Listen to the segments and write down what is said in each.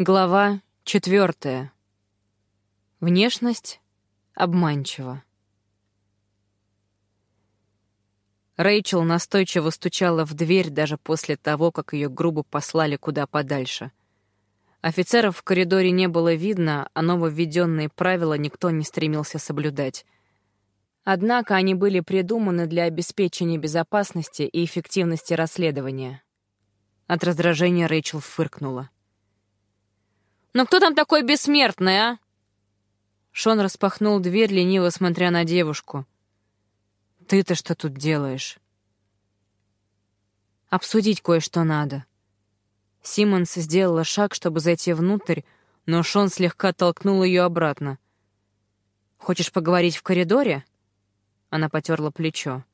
Глава четвертая. Внешность обманчива. Рэйчел настойчиво стучала в дверь даже после того, как ее грубо послали куда подальше. Офицеров в коридоре не было видно, а нововведенные правила никто не стремился соблюдать. Однако они были придуманы для обеспечения безопасности и эффективности расследования. От раздражения Рэйчел фыркнула. «Ну кто там такой бессмертный, а?» Шон распахнул дверь, лениво смотря на девушку. «Ты-то что тут делаешь?» «Обсудить кое-что надо». Симмонс сделала шаг, чтобы зайти внутрь, но Шон слегка толкнул ее обратно. «Хочешь поговорить в коридоре?» Она потерла плечо.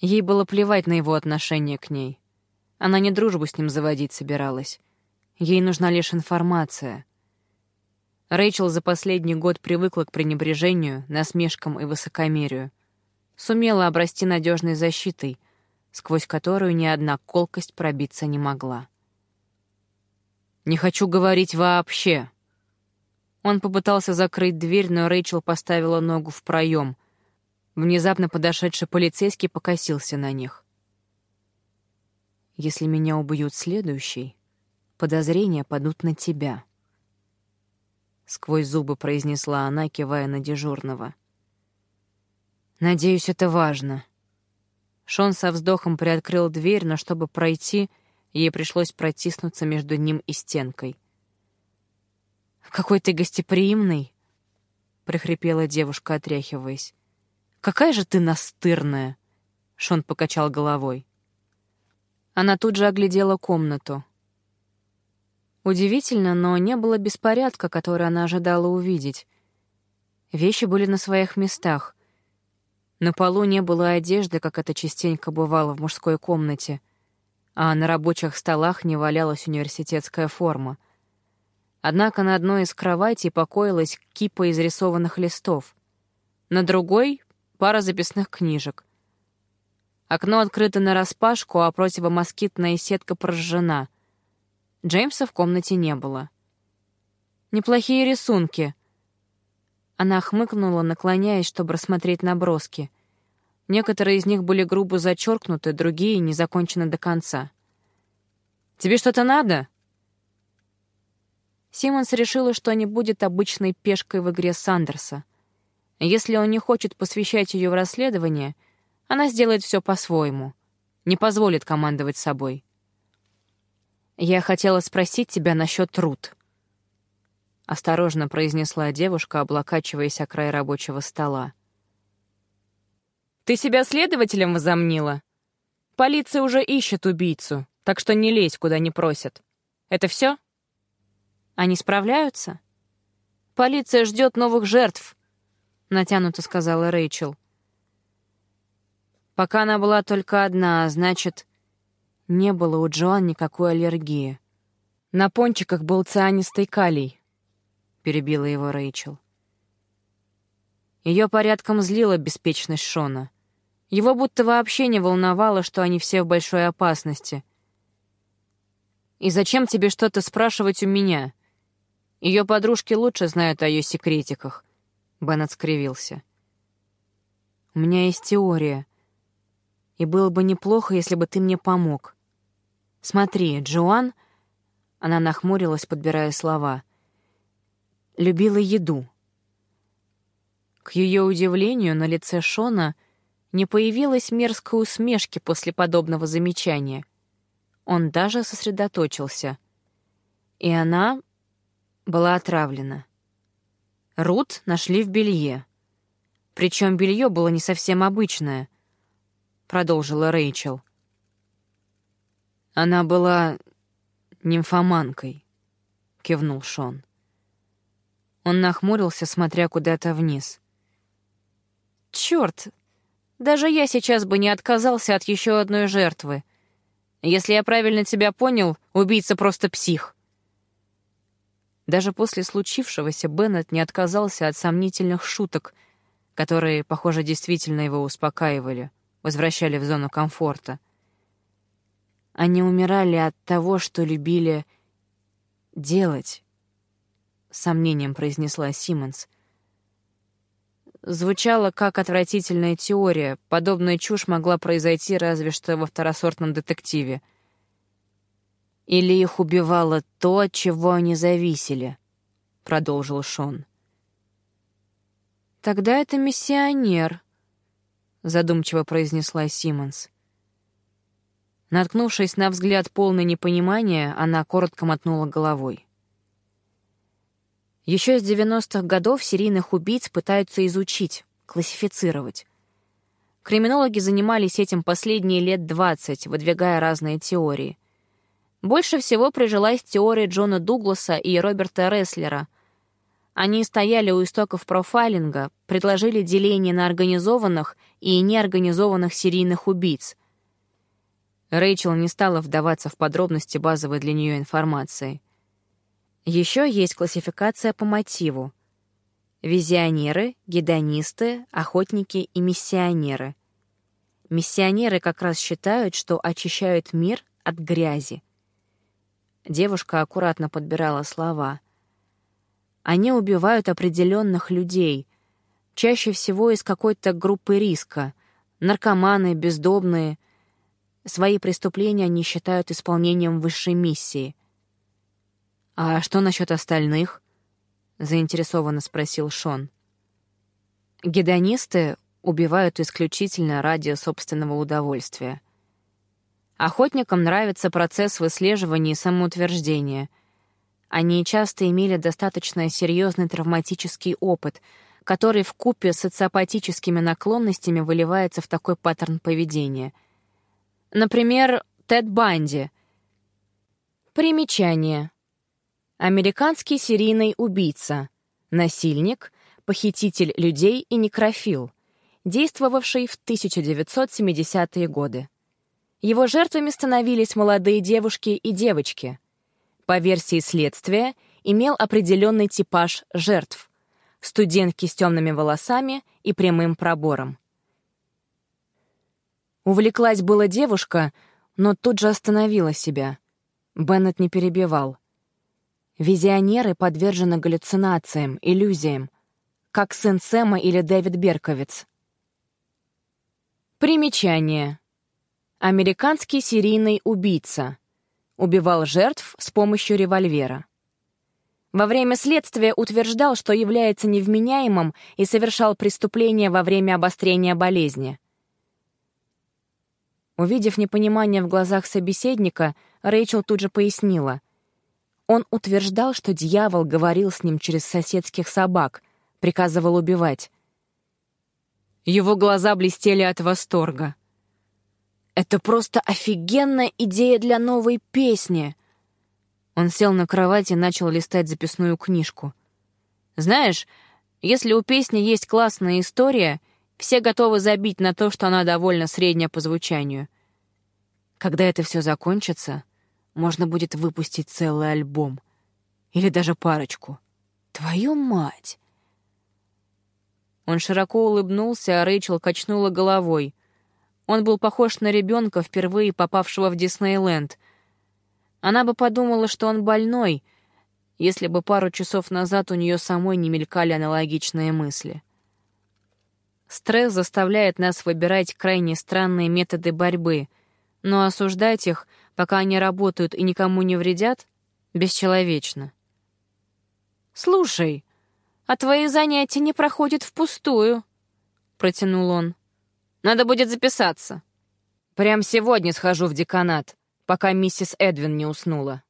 Ей было плевать на его отношение к ней. Она не дружбу с ним заводить собиралась. Ей нужна лишь информация. Рэйчел за последний год привыкла к пренебрежению, насмешкам и высокомерию. Сумела обрасти надежной защитой, сквозь которую ни одна колкость пробиться не могла. «Не хочу говорить вообще!» Он попытался закрыть дверь, но Рэйчел поставила ногу в проем. Внезапно подошедший полицейский покосился на них. «Если меня убьют следующий, подозрения падут на тебя», — сквозь зубы произнесла она, кивая на дежурного. «Надеюсь, это важно». Шон со вздохом приоткрыл дверь, но чтобы пройти, ей пришлось протиснуться между ним и стенкой. «Какой ты гостеприимный!» — прихрипела девушка, отряхиваясь. «Какая же ты настырная!» — Шон покачал головой. Она тут же оглядела комнату. Удивительно, но не было беспорядка, который она ожидала увидеть. Вещи были на своих местах. На полу не было одежды, как это частенько бывало в мужской комнате, а на рабочих столах не валялась университетская форма. Однако на одной из кроватей покоилась кипа изрисованных листов. На другой — пара записных книжек. Окно открыто нараспашку, а противомоскитная сетка прожжена — Джеймса в комнате не было. «Неплохие рисунки». Она хмыкнула, наклоняясь, чтобы рассмотреть наброски. Некоторые из них были грубо зачеркнуты, другие не закончены до конца. «Тебе что-то надо?» Симмонс решила, что не будет обычной пешкой в игре Сандерса. Если он не хочет посвящать ее в расследование, она сделает все по-своему, не позволит командовать собой. «Я хотела спросить тебя насчет Рут», — осторожно произнесла девушка, облокачиваясь о край рабочего стола. «Ты себя следователем возомнила? Полиция уже ищет убийцу, так что не лезь, куда не просят. Это все? Они справляются? Полиция ждет новых жертв», — натянуто сказала Рэйчел. Пока она была только одна, значит, не было у Джоан никакой аллергии. На пончиках был цианистый калий, — перебила его Рэйчел. Ее порядком злила беспечность Шона. Его будто вообще не волновало, что они все в большой опасности. «И зачем тебе что-то спрашивать у меня? Ее подружки лучше знают о ее секретиках», — Беннет скривился. «У меня есть теория, и было бы неплохо, если бы ты мне помог. Смотри, Джоан, она нахмурилась, подбирая слова, любила еду. К ее удивлению, на лице Шона не появилось мерзкой усмешки после подобного замечания. Он даже сосредоточился. И она была отравлена. Рут нашли в белье. Причем белье было не совсем обычное, продолжила Рэйчел. «Она была нимфоманкой», — кивнул Шон. Он нахмурился, смотря куда-то вниз. «Чёрт! Даже я сейчас бы не отказался от еще одной жертвы. Если я правильно тебя понял, убийца просто псих». Даже после случившегося Беннет не отказался от сомнительных шуток, которые, похоже, действительно его успокаивали, возвращали в зону комфорта — они умирали от того, что любили делать, сомнением произнесла Симмонс. Звучало как отвратительная теория. Подобная чушь могла произойти разве что во второсортном детективе. «Или их убивало то, от чего они зависели», — продолжил Шон. «Тогда это миссионер», — задумчиво произнесла Симмонс. Наткнувшись на взгляд полный непонимания, она коротко мотнула головой. Еще с 90-х годов серийных убийц пытаются изучить, классифицировать. Криминологи занимались этим последние лет 20, выдвигая разные теории. Больше всего прижилась теория Джона Дугласа и Роберта Реслера. Они стояли у истоков профайлинга, предложили деление на организованных и неорганизованных серийных убийц. Рэйчел не стала вдаваться в подробности базовой для нее информации — еще есть классификация по мотиву. Визионеры, гедонисты, охотники и миссионеры. Миссионеры как раз считают, что очищают мир от грязи. Девушка аккуратно подбирала слова. Они убивают определенных людей, чаще всего из какой-то группы риска. Наркоманы, бездомные. Свои преступления они считают исполнением высшей миссии — «А что насчет остальных?» — заинтересованно спросил Шон. Гедонисты убивают исключительно ради собственного удовольствия. Охотникам нравится процесс выслеживания и самоутверждения. Они часто имели достаточно серьезный травматический опыт, который в купе с социопатическими наклонностями выливается в такой паттерн поведения. Например, Тед Банди. Примечание. Американский серийный убийца, насильник, похититель людей и некрофил, действовавший в 1970-е годы. Его жертвами становились молодые девушки и девочки. По версии следствия, имел определенный типаж жертв — студентки с темными волосами и прямым пробором. Увлеклась была девушка, но тут же остановила себя. Беннет не перебивал. Визионеры подвержены галлюцинациям, иллюзиям, как сын Сэма или Дэвид Берковиц. Примечание. Американский серийный убийца. Убивал жертв с помощью револьвера. Во время следствия утверждал, что является невменяемым и совершал преступления во время обострения болезни. Увидев непонимание в глазах собеседника, Рэйчел тут же пояснила — он утверждал, что дьявол говорил с ним через соседских собак, приказывал убивать. Его глаза блестели от восторга. «Это просто офигенная идея для новой песни!» Он сел на кровать и начал листать записную книжку. «Знаешь, если у песни есть классная история, все готовы забить на то, что она довольно средняя по звучанию. Когда это все закончится, можно будет выпустить целый альбом. Или даже парочку. Твою мать! Он широко улыбнулся, а Рэйчел качнула головой. Он был похож на ребенка, впервые попавшего в Диснейленд. Она бы подумала, что он больной, если бы пару часов назад у нее самой не мелькали аналогичные мысли. Стресс заставляет нас выбирать крайне странные методы борьбы, но осуждать их — пока они работают и никому не вредят, бесчеловечно. «Слушай, а твои занятия не проходят впустую», — протянул он. «Надо будет записаться. Прям сегодня схожу в деканат, пока миссис Эдвин не уснула».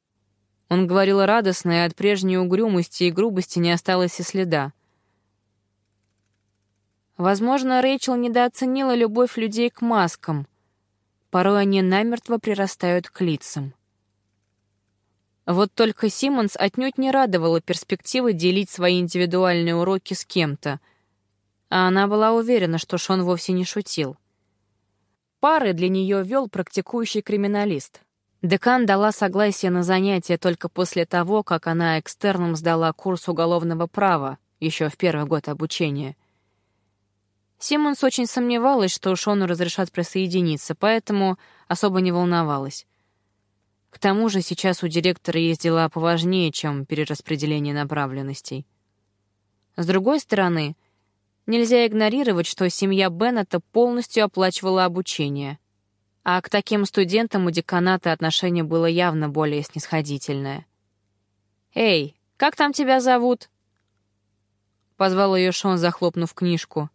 Он говорил радостно, и от прежней угрюмости и грубости не осталось и следа. Возможно, Рэйчел недооценила любовь людей к маскам — Порой они намертво прирастают к лицам. Вот только Симмонс отнюдь не радовала перспективы делить свои индивидуальные уроки с кем-то, а она была уверена, что Шон вовсе не шутил. Пары для нее вел практикующий криминалист. Декан дала согласие на занятие только после того, как она экстерном сдала курс уголовного права, еще в первый год обучения — Симмонс очень сомневалась, что Шону разрешат присоединиться, поэтому особо не волновалась. К тому же сейчас у директора есть дела поважнее, чем перераспределение направленностей. С другой стороны, нельзя игнорировать, что семья Беннета полностью оплачивала обучение, а к таким студентам у деканата отношение было явно более снисходительное. «Эй, как там тебя зовут?» Позвал ее Шон, захлопнув книжку.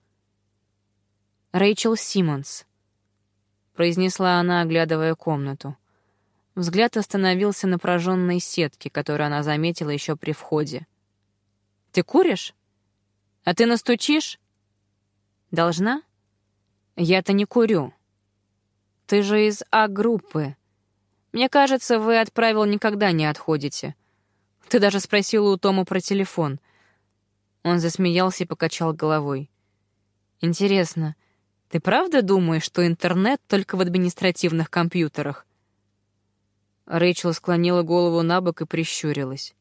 «Рэйчел Симмонс», — произнесла она, оглядывая комнату. Взгляд остановился на прожженной сетке, которую она заметила еще при входе. «Ты куришь? А ты настучишь?» «Должна?» «Я-то не курю. Ты же из А-группы. Мне кажется, вы от правил никогда не отходите. Ты даже спросила у Тома про телефон. Он засмеялся и покачал головой. Интересно, ты правда думаешь, что интернет только в административных компьютерах? Рэйчел склонила голову на бок и прищурилась.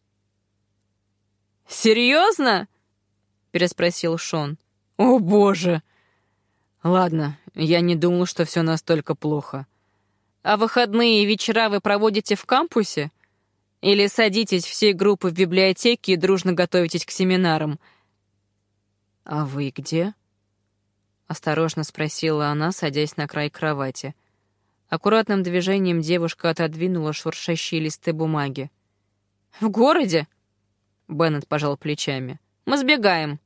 «Серьезно?» — переспросил Шон. «О, боже!» «Ладно, я не думал, что все настолько плохо. А выходные и вечера вы проводите в кампусе?» Или садитесь всей группой в библиотеке и дружно готовитесь к семинарам. «А вы где?» — осторожно спросила она, садясь на край кровати. Аккуратным движением девушка отодвинула шуршащие листы бумаги. «В городе?» — Беннет пожал плечами. «Мы сбегаем.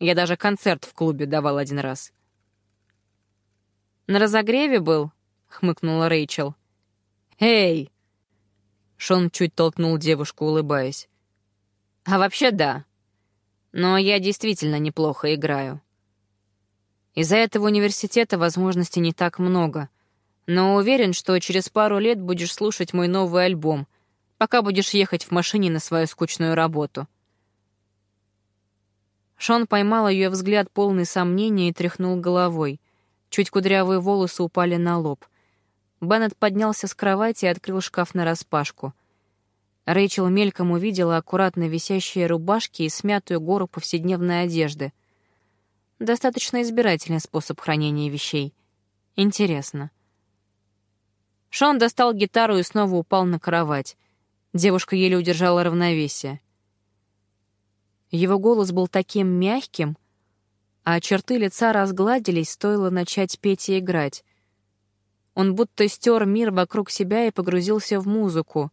Я даже концерт в клубе давал один раз». «На разогреве был?» — хмыкнула Рэйчел. «Эй!» Шон чуть толкнул девушку, улыбаясь. «А вообще да. Но я действительно неплохо играю. Из-за этого университета возможностей не так много, но уверен, что через пару лет будешь слушать мой новый альбом, пока будешь ехать в машине на свою скучную работу». Шон поймал ее взгляд полный сомнения и тряхнул головой. Чуть кудрявые волосы упали на лоб — Беннет поднялся с кровати и открыл шкаф нараспашку. Рэйчел мельком увидела аккуратно висящие рубашки и смятую гору повседневной одежды. Достаточно избирательный способ хранения вещей. Интересно. Шон достал гитару и снова упал на кровать. Девушка еле удержала равновесие. Его голос был таким мягким, а черты лица разгладились, стоило начать петь и играть. Он будто стер мир вокруг себя и погрузился в музыку.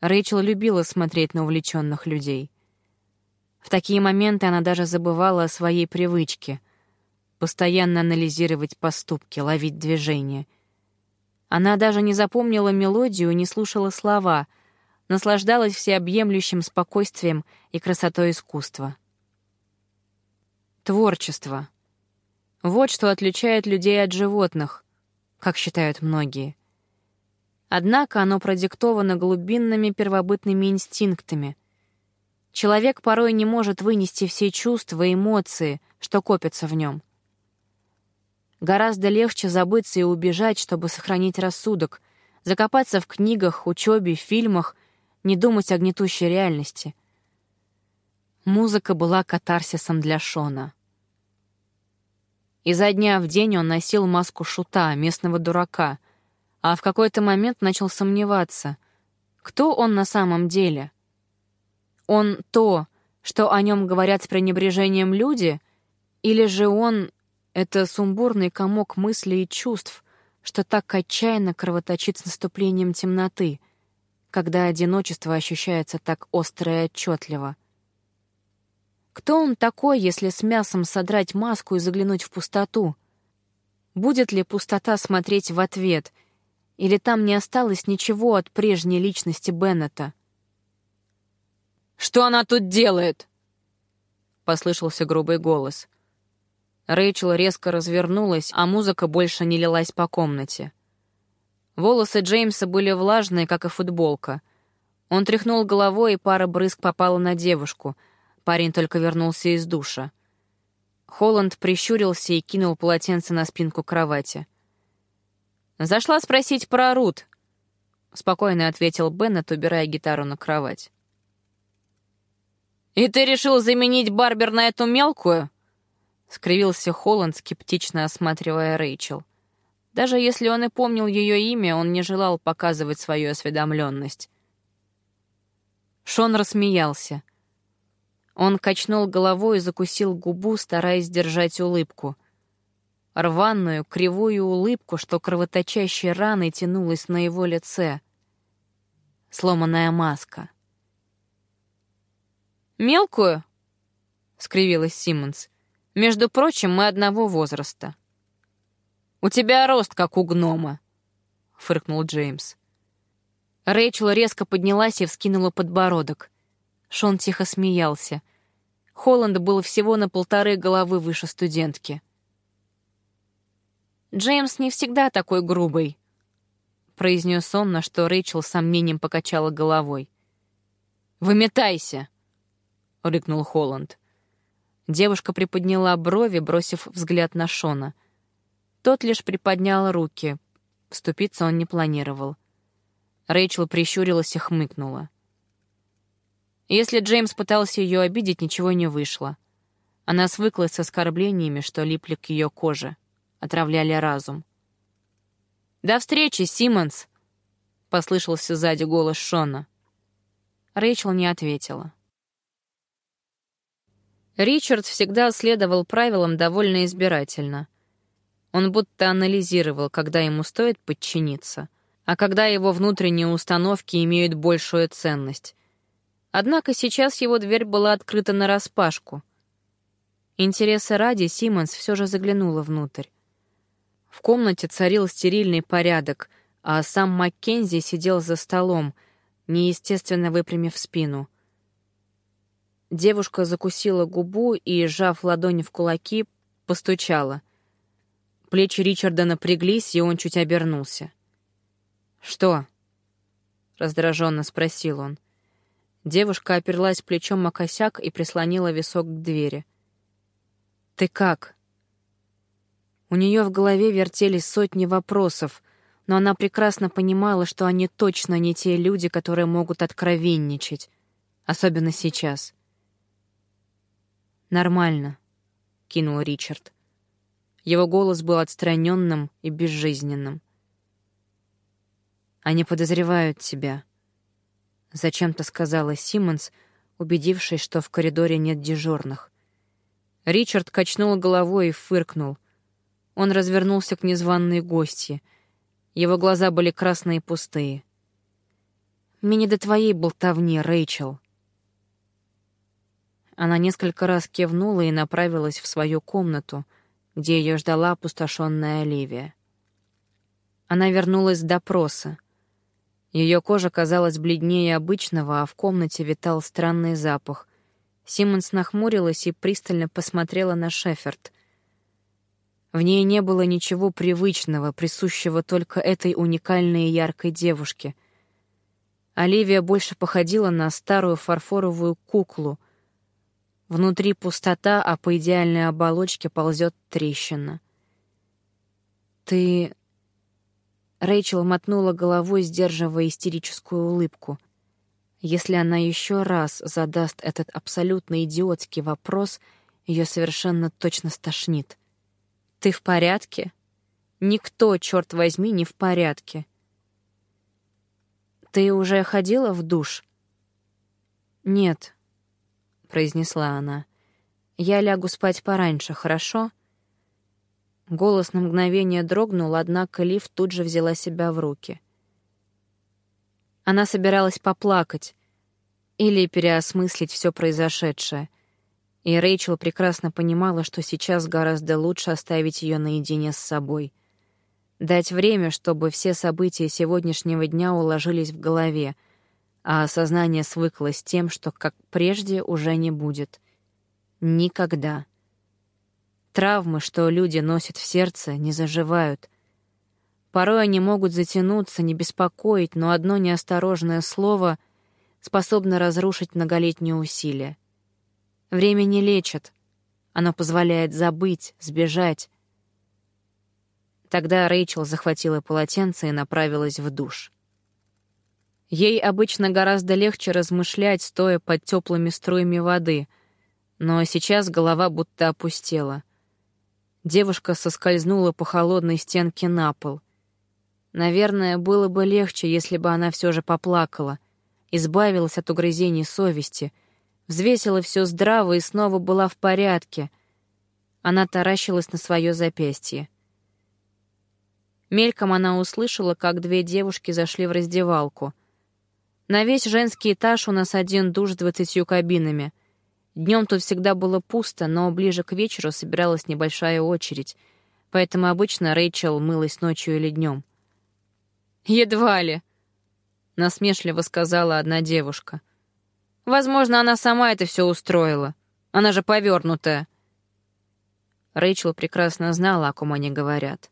Рэйчел любила смотреть на увлеченных людей. В такие моменты она даже забывала о своей привычке — постоянно анализировать поступки, ловить движения. Она даже не запомнила мелодию, не слушала слова, наслаждалась всеобъемлющим спокойствием и красотой искусства. Творчество. Вот что отличает людей от животных как считают многие. Однако оно продиктовано глубинными первобытными инстинктами. Человек порой не может вынести все чувства и эмоции, что копятся в нем. Гораздо легче забыться и убежать, чтобы сохранить рассудок, закопаться в книгах, учебе, фильмах, не думать о гнетущей реальности. Музыка была катарсисом для Шона. Изо дня в день он носил маску шута, местного дурака, а в какой-то момент начал сомневаться, кто он на самом деле. Он то, что о нем говорят с пренебрежением люди, или же он — это сумбурный комок мыслей и чувств, что так отчаянно кровоточит с наступлением темноты, когда одиночество ощущается так остро и отчетливо — кто он такой, если с мясом содрать маску и заглянуть в пустоту? Будет ли пустота смотреть в ответ? Или там не осталось ничего от прежней личности Беннета? «Что она тут делает?» — послышался грубый голос. Рэйчел резко развернулась, а музыка больше не лилась по комнате. Волосы Джеймса были влажные, как и футболка. Он тряхнул головой, и пара брызг попала на девушку — Парень только вернулся из душа. Холланд прищурился и кинул полотенце на спинку кровати. «Зашла спросить про Рут», — спокойно ответил Беннет, убирая гитару на кровать. «И ты решил заменить Барбер на эту мелкую?» — скривился Холланд, скептично осматривая Рэйчел. Даже если он и помнил ее имя, он не желал показывать свою осведомленность. Шон рассмеялся. Он качнул головой и закусил губу, стараясь держать улыбку. Рваную, кривую улыбку, что кровоточащей раной тянулась на его лице. Сломанная маска. «Мелкую?» — скривилась Симмонс. «Между прочим, мы одного возраста». «У тебя рост, как у гнома», — фыркнул Джеймс. Рэйчел резко поднялась и вскинула подбородок. Шон тихо смеялся. Холланд был всего на полторы головы выше студентки. «Джеймс не всегда такой грубый», — произнес он, на что Рэйчел с сомнением покачала головой. «Выметайся!» — рыкнул Холланд. Девушка приподняла брови, бросив взгляд на Шона. Тот лишь приподнял руки. Вступиться он не планировал. Рэйчел прищурилась и хмыкнула. Если Джеймс пытался ее обидеть, ничего не вышло. Она свыклась с оскорблениями, что липли к ее коже, отравляли разум. «До встречи, Симмонс!» — послышался сзади голос Шона. Рэйчел не ответила. Ричард всегда следовал правилам довольно избирательно. Он будто анализировал, когда ему стоит подчиниться, а когда его внутренние установки имеют большую ценность. Однако сейчас его дверь была открыта нараспашку. Интереса ради Симмонс все же заглянула внутрь. В комнате царил стерильный порядок, а сам Маккензи сидел за столом, неестественно выпрямив спину. Девушка закусила губу и, сжав ладони в кулаки, постучала. Плечи Ричарда напряглись, и он чуть обернулся. «Что?» — раздраженно спросил он. Девушка оперлась плечом о косяк и прислонила висок к двери. «Ты как?» У нее в голове вертелись сотни вопросов, но она прекрасно понимала, что они точно не те люди, которые могут откровенничать, особенно сейчас. «Нормально», — кинул Ричард. Его голос был отстраненным и безжизненным. «Они подозревают тебя», — зачем-то сказала Симмонс, убедившись, что в коридоре нет дежурных. Ричард качнул головой и фыркнул. Он развернулся к незваной гости. Его глаза были красные и пустые. «Мне не до твоей болтовни, Рэйчел». Она несколько раз кивнула и направилась в свою комнату, где ее ждала опустошенная Оливия. Она вернулась с допроса. Ее кожа казалась бледнее обычного, а в комнате витал странный запах. Симмонс нахмурилась и пристально посмотрела на Шеферд. В ней не было ничего привычного, присущего только этой уникальной и яркой девушке. Оливия больше походила на старую фарфоровую куклу. Внутри пустота, а по идеальной оболочке ползет трещина. «Ты Рэйчел мотнула головой, сдерживая истерическую улыбку. Если она еще раз задаст этот абсолютно идиотский вопрос, ее совершенно точно стошнит. «Ты в порядке?» «Никто, черт возьми, не в порядке». «Ты уже ходила в душ?» «Нет», — произнесла она. «Я лягу спать пораньше, хорошо?» Голос на мгновение дрогнул, однако Лив тут же взяла себя в руки. Она собиралась поплакать или переосмыслить все произошедшее, и Рэйчел прекрасно понимала, что сейчас гораздо лучше оставить ее наедине с собой. Дать время, чтобы все события сегодняшнего дня уложились в голове, а сознание свыклось с тем, что, как прежде, уже не будет. Никогда. Травмы, что люди носят в сердце, не заживают. Порой они могут затянуться, не беспокоить, но одно неосторожное слово способно разрушить многолетние усилия. Время не лечит. Оно позволяет забыть, сбежать. Тогда Рэйчел захватила полотенце и направилась в душ. Ей обычно гораздо легче размышлять, стоя под теплыми струями воды, но сейчас голова будто опустела — Девушка соскользнула по холодной стенке на пол. Наверное, было бы легче, если бы она все же поплакала, избавилась от угрызений совести, взвесила все здраво и снова была в порядке. Она таращилась на свое запястье. Мельком она услышала, как две девушки зашли в раздевалку. На весь женский этаж у нас один душ с двадцатью кабинами. Днем тут всегда было пусто, но ближе к вечеру собиралась небольшая очередь, поэтому обычно Рэйчел мылась ночью или днем. «Едва ли», — насмешливо сказала одна девушка. «Возможно, она сама это все устроила. Она же повернутая». Рэйчел прекрасно знала, о ком они говорят.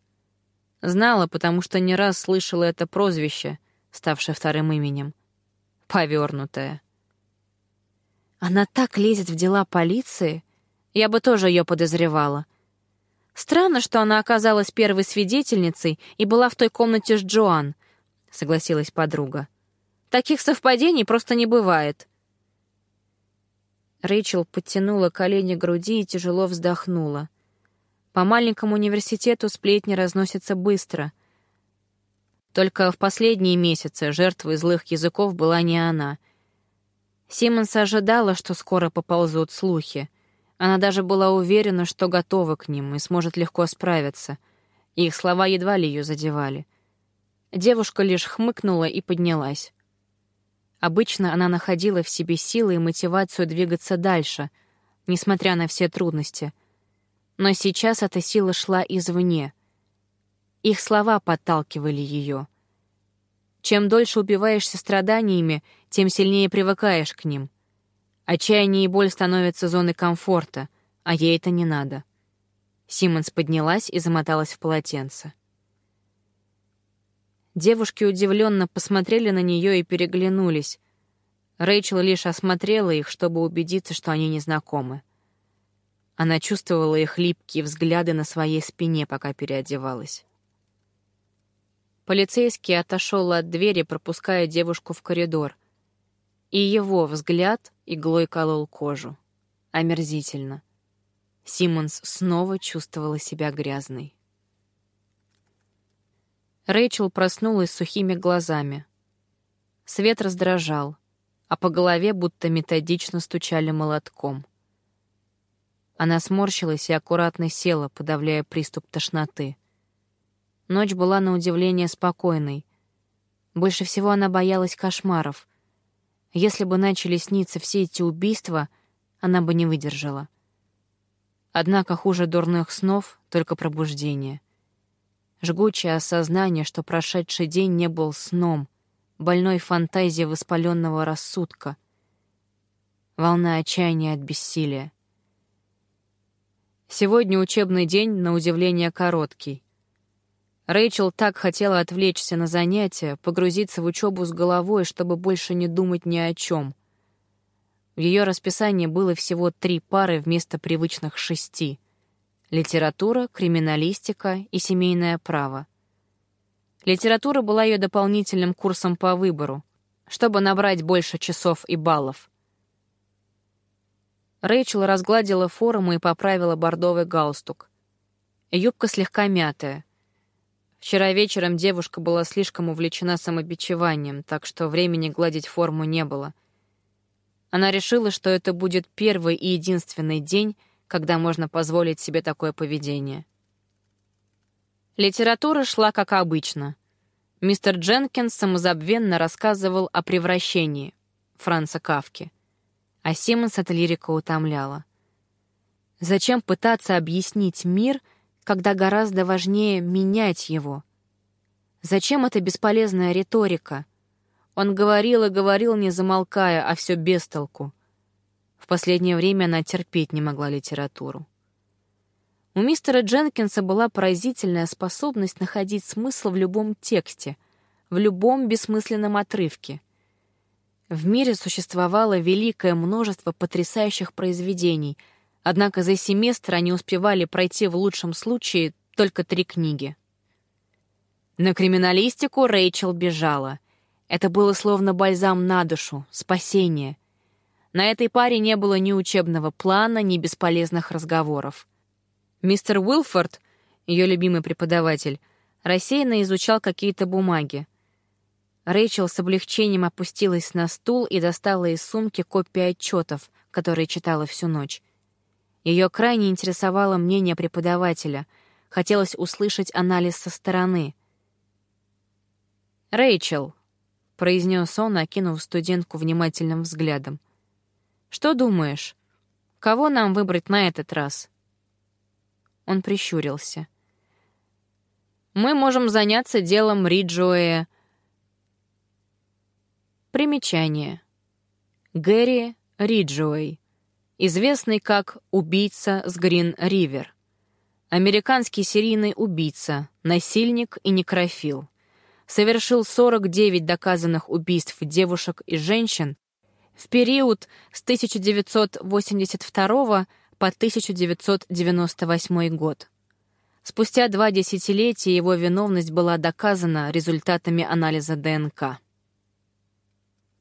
Знала, потому что не раз слышала это прозвище, ставшее вторым именем. Повернутая. Она так лезет в дела полиции. Я бы тоже ее подозревала. Странно, что она оказалась первой свидетельницей и была в той комнате с Джоан, согласилась подруга. Таких совпадений просто не бывает. Рэйчел подтянула колени к груди и тяжело вздохнула. По маленькому университету сплетни разносятся быстро. Только в последние месяцы жертвой злых языков была не она — Симмонс ожидала, что скоро поползут слухи. Она даже была уверена, что готова к ним и сможет легко справиться. Их слова едва ли ее задевали. Девушка лишь хмыкнула и поднялась. Обычно она находила в себе силы и мотивацию двигаться дальше, несмотря на все трудности. Но сейчас эта сила шла извне. Их слова подталкивали ее — чем дольше убиваешься страданиями, тем сильнее привыкаешь к ним. Отчаяние и боль становятся зоной комфорта, а ей это не надо. Симмонс поднялась и замоталась в полотенце. Девушки удивленно посмотрели на нее и переглянулись. Рэйчел лишь осмотрела их, чтобы убедиться, что они не знакомы. Она чувствовала их липкие взгляды на своей спине, пока переодевалась. Полицейский отошел от двери, пропуская девушку в коридор. И его взгляд иглой колол кожу. Омерзительно. Симмонс снова чувствовала себя грязной. Рэйчел проснулась сухими глазами. Свет раздражал, а по голове будто методично стучали молотком. Она сморщилась и аккуратно села, подавляя приступ тошноты. Ночь была на удивление спокойной. Больше всего она боялась кошмаров. Если бы начали сниться все эти убийства, она бы не выдержала. Однако хуже дурных снов — только пробуждение. Жгучее осознание, что прошедший день не был сном, больной фантазией воспаленного рассудка. Волна отчаяния от бессилия. Сегодня учебный день, на удивление, короткий. Рэйчел так хотела отвлечься на занятия, погрузиться в учебу с головой, чтобы больше не думать ни о чем. В ее расписании было всего три пары вместо привычных шести — литература, криминалистика и семейное право. Литература была ее дополнительным курсом по выбору, чтобы набрать больше часов и баллов. Рэйчел разгладила форму и поправила бордовый галстук. Юбка слегка мятая — Вчера вечером девушка была слишком увлечена самобичеванием, так что времени гладить форму не было. Она решила, что это будет первый и единственный день, когда можно позволить себе такое поведение. Литература шла как обычно. Мистер Дженкинс самозабвенно рассказывал о превращении Франца Кавки, а Симмонс эта лирика утомляла. Зачем пытаться объяснить мир — когда гораздо важнее менять его. Зачем эта бесполезная риторика? Он говорил и говорил, не замолкая, а все без толку. В последнее время она терпеть не могла литературу. У мистера Дженкинса была поразительная способность находить смысл в любом тексте, в любом бессмысленном отрывке. В мире существовало великое множество потрясающих произведений — Однако за семестр они успевали пройти в лучшем случае только три книги. На криминалистику Рэйчел бежала. Это было словно бальзам на душу, спасение. На этой паре не было ни учебного плана, ни бесполезных разговоров. Мистер Уилфорд, ее любимый преподаватель, рассеянно изучал какие-то бумаги. Рэйчел с облегчением опустилась на стул и достала из сумки копии отчетов, которые читала всю ночь. Ее крайне интересовало мнение преподавателя. Хотелось услышать анализ со стороны. «Рэйчел», — произнес он, окинув студентку внимательным взглядом. «Что думаешь, кого нам выбрать на этот раз?» Он прищурился. «Мы можем заняться делом Риджуэя». Примечание. Гэри Риджуэй известный как «убийца с Грин-Ривер». Американский серийный убийца, насильник и некрофил. Совершил 49 доказанных убийств девушек и женщин в период с 1982 по 1998 год. Спустя два десятилетия его виновность была доказана результатами анализа ДНК.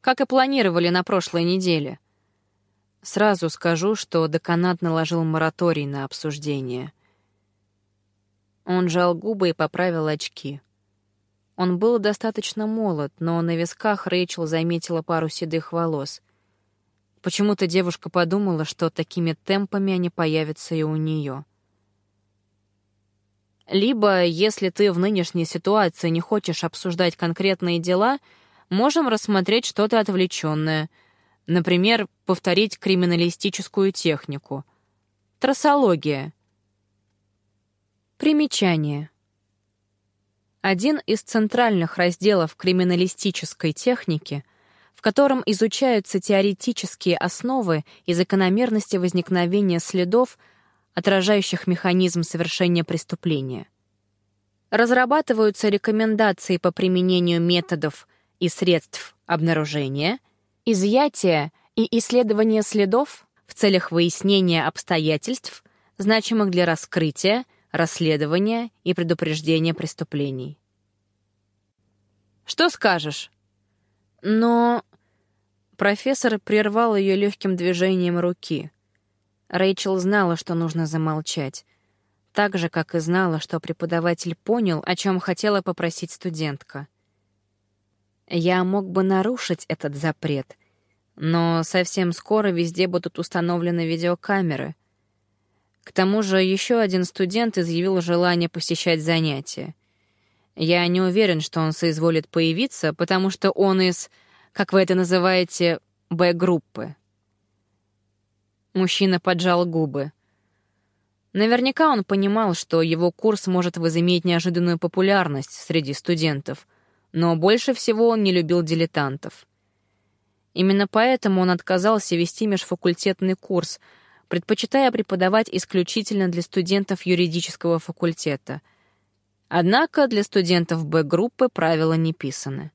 Как и планировали на прошлой неделе — Сразу скажу, что деканат наложил мораторий на обсуждение. Он жал губы и поправил очки. Он был достаточно молод, но на висках Рэйчел заметила пару седых волос. Почему-то девушка подумала, что такими темпами они появятся и у нее. Либо, если ты в нынешней ситуации не хочешь обсуждать конкретные дела, можем рассмотреть что-то отвлеченное — Например, повторить криминалистическую технику. Трассология. Примечание. Один из центральных разделов криминалистической техники, в котором изучаются теоретические основы и закономерности возникновения следов, отражающих механизм совершения преступления. Разрабатываются рекомендации по применению методов и средств обнаружения — изъятие и исследование следов в целях выяснения обстоятельств, значимых для раскрытия, расследования и предупреждения преступлений. «Что скажешь?» «Но...» Профессор прервал ее легким движением руки. Рэйчел знала, что нужно замолчать, так же, как и знала, что преподаватель понял, о чем хотела попросить студентка — я мог бы нарушить этот запрет, но совсем скоро везде будут установлены видеокамеры. К тому же еще один студент изъявил желание посещать занятия. Я не уверен, что он соизволит появиться, потому что он из, как вы это называете, Б-группы. Мужчина поджал губы. Наверняка он понимал, что его курс может возыметь неожиданную популярность среди студентов — но больше всего он не любил дилетантов. Именно поэтому он отказался вести межфакультетный курс, предпочитая преподавать исключительно для студентов юридического факультета. Однако для студентов Б-группы правила не писаны.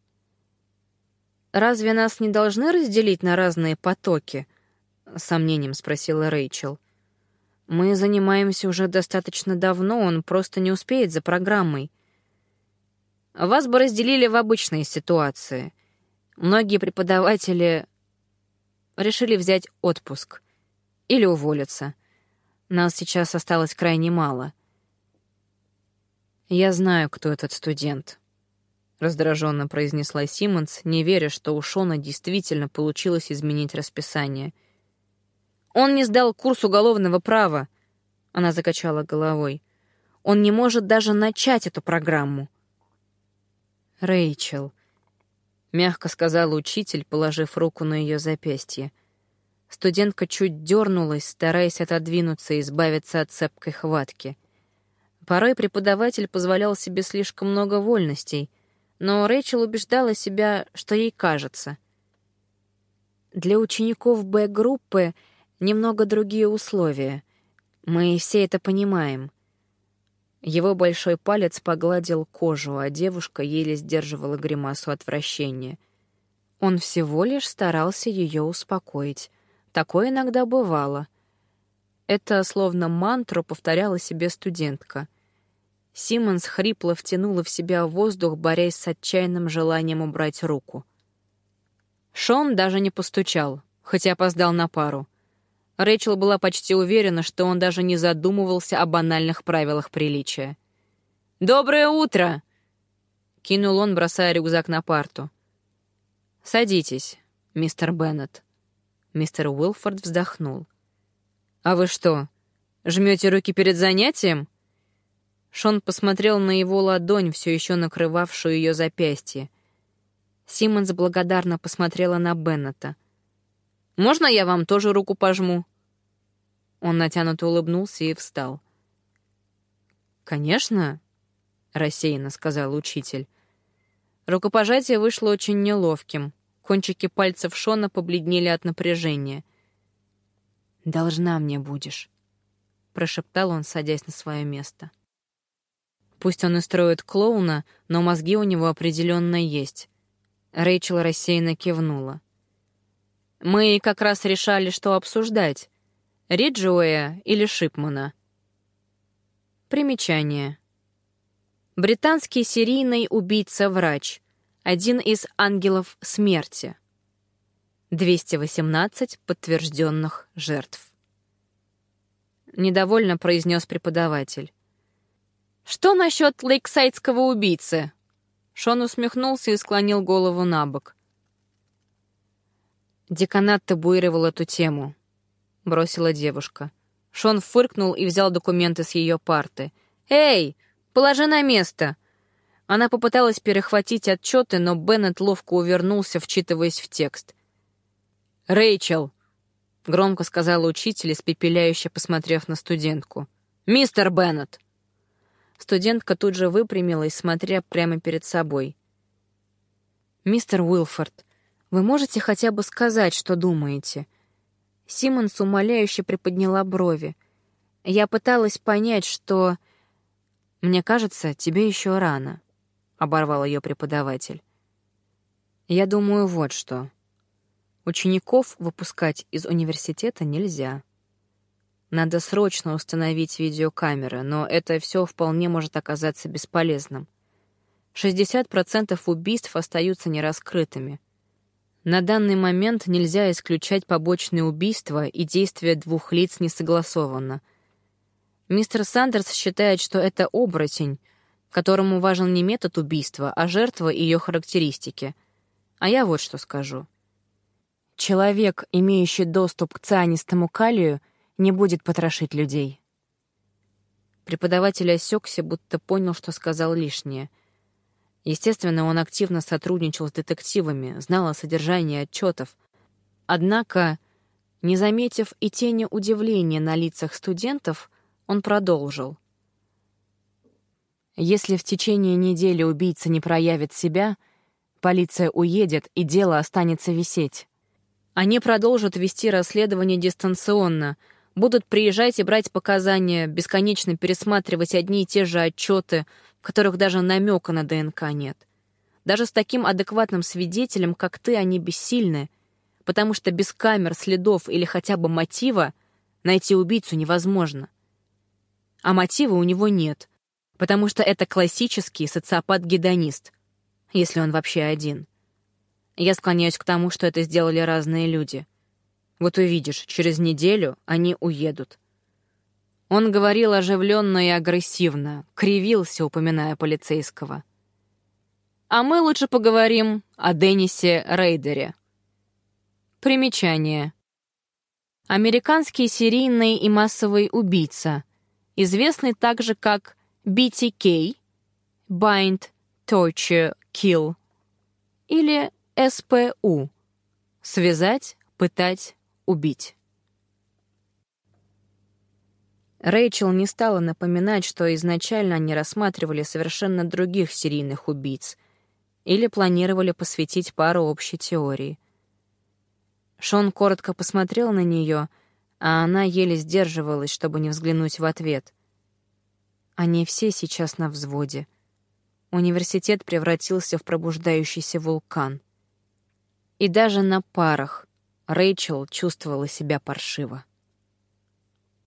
«Разве нас не должны разделить на разные потоки?» — с сомнением спросила Рэйчел. «Мы занимаемся уже достаточно давно, он просто не успеет за программой». Вас бы разделили в обычные ситуации. Многие преподаватели решили взять отпуск или уволиться. Нас сейчас осталось крайне мало. «Я знаю, кто этот студент», — раздраженно произнесла Симмонс, не веря, что у Шона действительно получилось изменить расписание. «Он не сдал курс уголовного права», — она закачала головой. «Он не может даже начать эту программу». «Рэйчел», — мягко сказал учитель, положив руку на ее запястье. Студентка чуть дернулась, стараясь отодвинуться и избавиться от цепкой хватки. Порой преподаватель позволял себе слишком много вольностей, но Рэйчел убеждала себя, что ей кажется. Для учеников Б-группы немного другие условия. Мы все это понимаем. Его большой палец погладил кожу, а девушка еле сдерживала гримасу отвращения. Он всего лишь старался ее успокоить. Такое иногда бывало. Это словно мантру повторяла себе студентка. Симмонс хрипло втянула в себя воздух, борясь с отчаянным желанием убрать руку. Шон даже не постучал, хотя опоздал на пару. Рэйчел была почти уверена, что он даже не задумывался о банальных правилах приличия. «Доброе утро!» — кинул он, бросая рюкзак на парту. «Садитесь, мистер Беннет». Мистер Уилфорд вздохнул. «А вы что, жмете руки перед занятием?» Шон посмотрел на его ладонь, все еще накрывавшую ее запястье. Симмонс благодарно посмотрела на Беннета. «Можно я вам тоже руку пожму?» Он натянуто улыбнулся и встал. «Конечно», — рассеянно сказал учитель. Рукопожатие вышло очень неловким. Кончики пальцев Шона побледнели от напряжения. «Должна мне будешь», — прошептал он, садясь на свое место. Пусть он и строит клоуна, но мозги у него определенно есть. Рэйчел рассеянно кивнула. «Мы как раз решали, что обсуждать. Риджуэя или Шипмана?» Примечание. Британский серийный убийца-врач. Один из ангелов смерти. 218 подтвержденных жертв. Недовольно произнес преподаватель. «Что насчет лейксайдского убийцы?» Шон усмехнулся и склонил голову на бок. Деканат табуировал эту тему, — бросила девушка. Шон фыркнул и взял документы с ее парты. «Эй, положи на место!» Она попыталась перехватить отчеты, но Беннет ловко увернулся, вчитываясь в текст. «Рэйчел!» — громко сказала учитель, испепеляюще посмотрев на студентку. «Мистер Беннет!» Студентка тут же выпрямилась, смотря прямо перед собой. «Мистер Уилфорд, вы можете хотя бы сказать, что думаете?» Симмонс умоляюще приподняла брови. «Я пыталась понять, что...» «Мне кажется, тебе еще рано», — оборвал ее преподаватель. «Я думаю, вот что. Учеников выпускать из университета нельзя». Надо срочно установить видеокамеры, но это все вполне может оказаться бесполезным. 60% убийств остаются нераскрытыми. На данный момент нельзя исключать побочные убийства, и действия двух лиц не согласовано. Мистер Сандерс считает, что это оборотень, которому важен не метод убийства, а жертва и ее характеристики. А я вот что скажу. Человек, имеющий доступ к цианистому калию — не будет потрошить людей. Преподаватель осекся, будто понял, что сказал лишнее. Естественно, он активно сотрудничал с детективами, знал о содержании отчетов. Однако, не заметив и тени удивления на лицах студентов, он продолжил. Если в течение недели убийца не проявит себя, полиция уедет, и дело останется висеть. Они продолжат вести расследование дистанционно — будут приезжать и брать показания, бесконечно пересматривать одни и те же отчеты, которых даже намека на ДНК нет. Даже с таким адекватным свидетелем, как ты, они бессильны, потому что без камер, следов или хотя бы мотива найти убийцу невозможно. А мотива у него нет, потому что это классический социопат-гедонист, если он вообще один. Я склоняюсь к тому, что это сделали разные люди — вот увидишь, через неделю они уедут. Он говорил оживленно и агрессивно, кривился, упоминая полицейского. А мы лучше поговорим о Деннисе Рейдере. Примечание. Американский серийный и массовый убийца, известный также как BTK, Bind, Torture, Kill, или СПУ, связать, пытать, убить. Рэйчел не стала напоминать, что изначально они рассматривали совершенно других серийных убийц или планировали посвятить пару общей теории. Шон коротко посмотрел на нее, а она еле сдерживалась, чтобы не взглянуть в ответ. Они все сейчас на взводе. Университет превратился в пробуждающийся вулкан. И даже на парах — Рэйчел чувствовала себя паршиво.